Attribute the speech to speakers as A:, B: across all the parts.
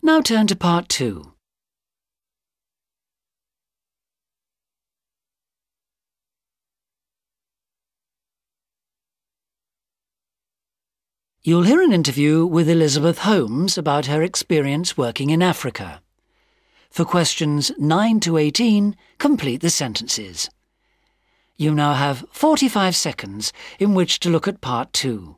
A: Now turn to part two. You'll hear an interview with Elizabeth Holmes about her experience working in Africa. For questions 9 to 18, complete the sentences. You now have 45 seconds in which to look at part 2.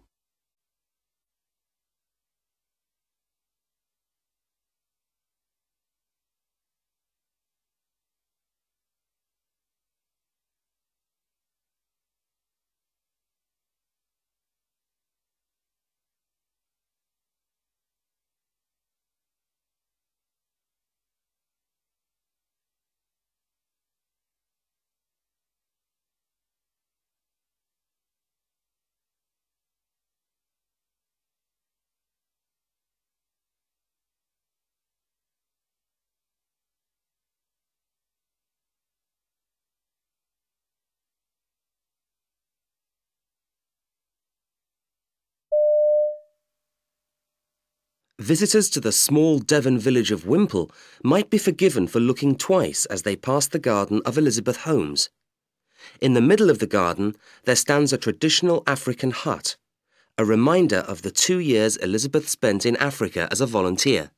B: Visitors to the small Devon village of Whimple might be forgiven for looking twice as they pass the garden of Elizabeth Holmes. In the middle of the garden, there stands a traditional African hut, a reminder of the two years Elizabeth spent in Africa as a volunteer.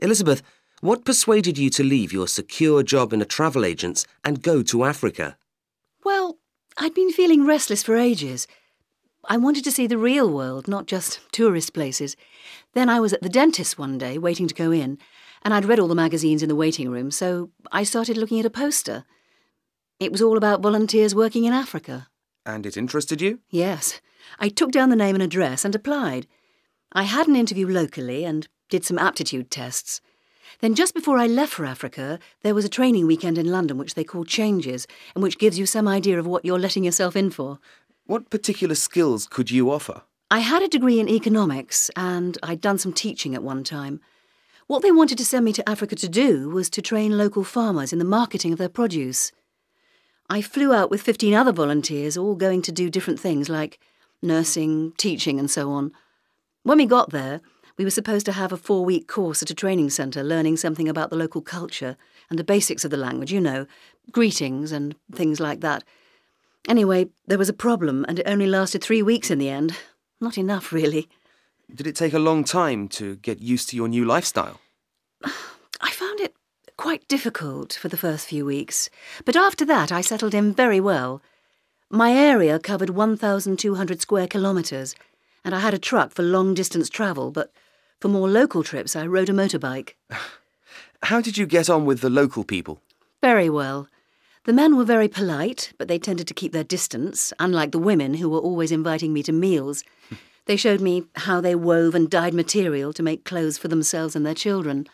B: Elizabeth, what persuaded you to leave your secure job in a travel agent's and go to Africa?
C: Well, I'd been feeling restless for ages. I wanted to see the real world, not just tourist places. Then I was at the dentist one day, waiting to go in, and I'd read all the magazines in the waiting room, so I started looking at a poster. It was all about volunteers working in Africa.
B: And it interested you?
C: Yes. I took down the name and address and applied. I had an interview locally and did some aptitude tests. Then, just before I left for Africa, there was a training weekend in London which they call Changes, and which gives you some idea of what you're letting yourself in for.
B: What particular skills could you offer?
C: I had a degree in economics and I'd done some teaching at one time. What they wanted to send me to Africa to do was to train local farmers in the marketing of their produce. I flew out with 15 other volunteers, all going to do different things like nursing, teaching, and so on. When we got there, we were supposed to have a four week course at a training centre learning something about the local culture and the basics of the language, you know, greetings and things like that. Anyway, there was a problem, and it only lasted three weeks in the end. Not enough, really.
B: Did it take a long time to get used to your new lifestyle?
C: I found it quite difficult for the first few weeks, but after that I settled in very well. My area covered 1,200 square kilometres, and I had a truck for long distance travel, but for more local trips
B: the local people?
C: Very well. The men were very polite, but they tended to keep their distance, unlike the women who were always inviting me to meals. they showed me how they wove and dyed material to make clothes for themselves and their children.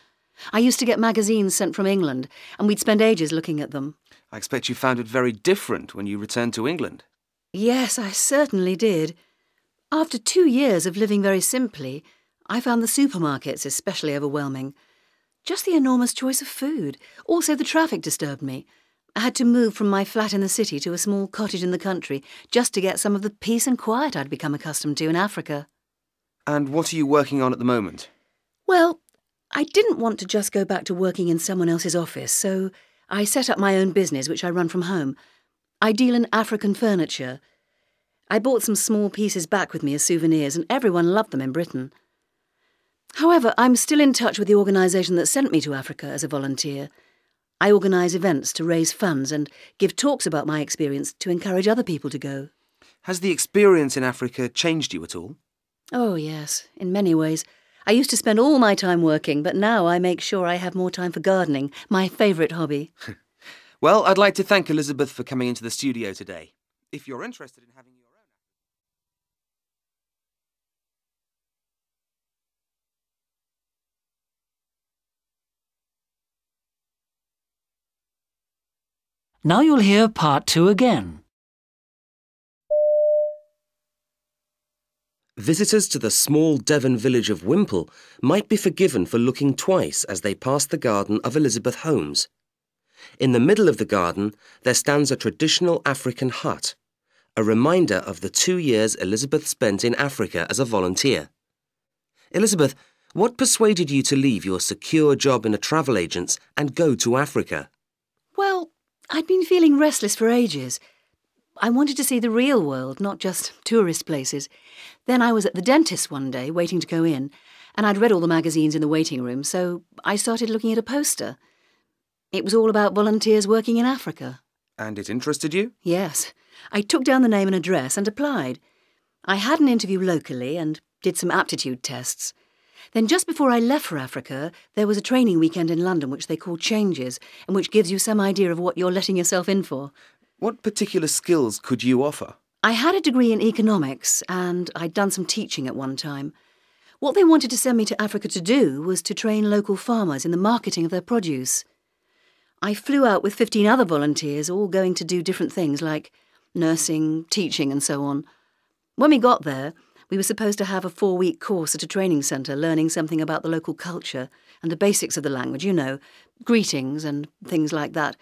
C: I used to get magazines sent from England, and we'd spend ages looking at them.
B: I expect you found it very different when you returned to England.
C: Yes, I certainly did. After two years of living very simply, I found the supermarkets especially overwhelming. Just the enormous choice of food. Also, the traffic disturbed me. I had to move from my flat in the city to a small cottage in the country just to get some of the peace and quiet I'd become accustomed to in Africa.
B: And what are you working on at the moment?
C: Well, I didn't want to just go back to working in someone else's office, so I set up my own business, which I run from home. I deal in African furniture. I bought some small pieces back with me as souvenirs, and everyone loved them in Britain. However, I'm still in touch with the organisation that sent me to Africa as a volunteer. I organise events to raise funds and give talks about my experience to encourage other people to go.
B: Has the experience in Africa changed you at all?
C: Oh, yes, in many ways. I used to spend all my time working, but now I make sure I have more time for gardening, my favourite hobby.
B: well, I'd like to thank Elizabeth for coming into the studio today. If you're interested in having
A: Now you'll hear part two again.
B: Visitors to the small Devon village of Whimple might be forgiven for looking twice as they pass the garden of Elizabeth Holmes. In the middle of the garden, there stands a traditional African hut, a reminder of the two years Elizabeth spent in Africa as a volunteer. Elizabeth, What persuaded you to leave your secure job in a travel agent's and go to Africa?
C: Well, I'd been feeling restless for ages. I wanted to see the real world, not just tourist places. Then I was at the dentist one day, waiting to go in, and I'd read all the magazines in the waiting room, so I started looking at a poster. It was all about volunteers working in Africa.
D: And it interested you?
C: Yes. I took down the name and address and applied. I had an interview locally and did some aptitude tests. Then, just before I left for Africa, there was a training weekend in London which they call Changes, and which gives you some idea of what you're letting yourself in for.
D: What particular skills could you offer?
C: I had a degree in economics, and I'd done some teaching at one time. What they wanted to send me to Africa to do was to train local farmers in the marketing of their produce. I flew out with 15 other volunteers, all going to do different things like nursing, teaching, and so on. When we got there, we were supposed to have a four week course at a training centre learning something about the local culture and the basics of the language, you know, greetings and things like that.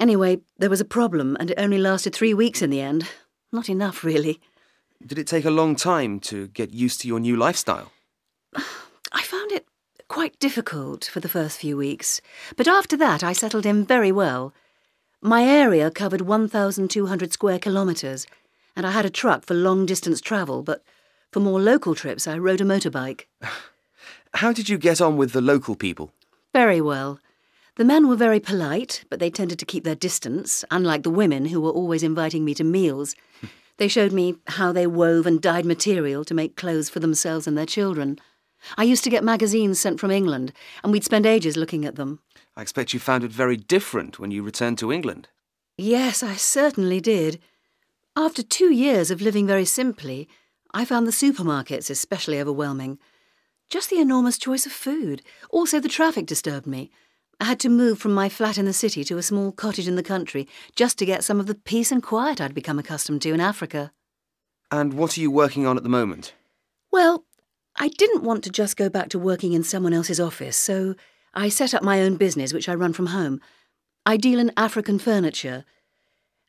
C: Anyway, there was a problem, and it only lasted three weeks in the end. Not enough, really.
D: Did it take a long time to get used to your new lifestyle?
C: I found it quite difficult for the first few weeks, but after that I settled in very well. My area covered 1,200 square kilometres, and I had a truck for long distance travel, but for more local trips I rode a motorbike.
D: How did you get on with the local people?
C: Very well. The men were very polite, but they tended to keep their distance, unlike the women who were always inviting me to meals. they showed me how they wove and dyed material to make clothes for themselves and their children. I used to get magazines sent from England, and we'd spend ages looking at them.
D: I expect you found it very different when you returned to England.
C: Yes, I certainly did. After two years of living very simply, I found the supermarkets especially overwhelming. Just the enormous choice of food. Also, the traffic disturbed me. I had to move from my flat in the city to a small cottage in the country just to get some of the peace and quiet I'd become accustomed to in Africa.
D: And what are you working on at the moment?
C: Well, I didn't want to just go back to working in someone else's office, so I set up my own business, which I run from home. I deal in African furniture.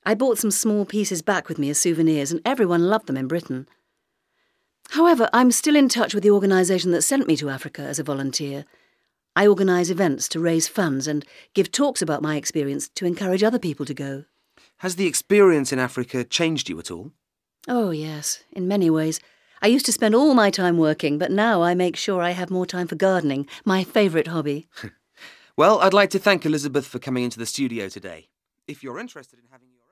C: I bought some small pieces back with me as souvenirs, and everyone loved them in Britain. However, I'm still in touch with the organisation that sent me to Africa as a volunteer. I organise events to raise funds and give talks about my experience to encourage other people to go.
D: Has the experience in Africa changed you at all?
C: Oh, yes, in many ways. I used to spend all my time working, but now I make sure I have more time for gardening, my favourite hobby.
D: well, I'd like to thank Elizabeth for coming into the studio today. If you're interested in having your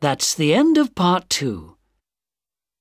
A: That's the end of part two.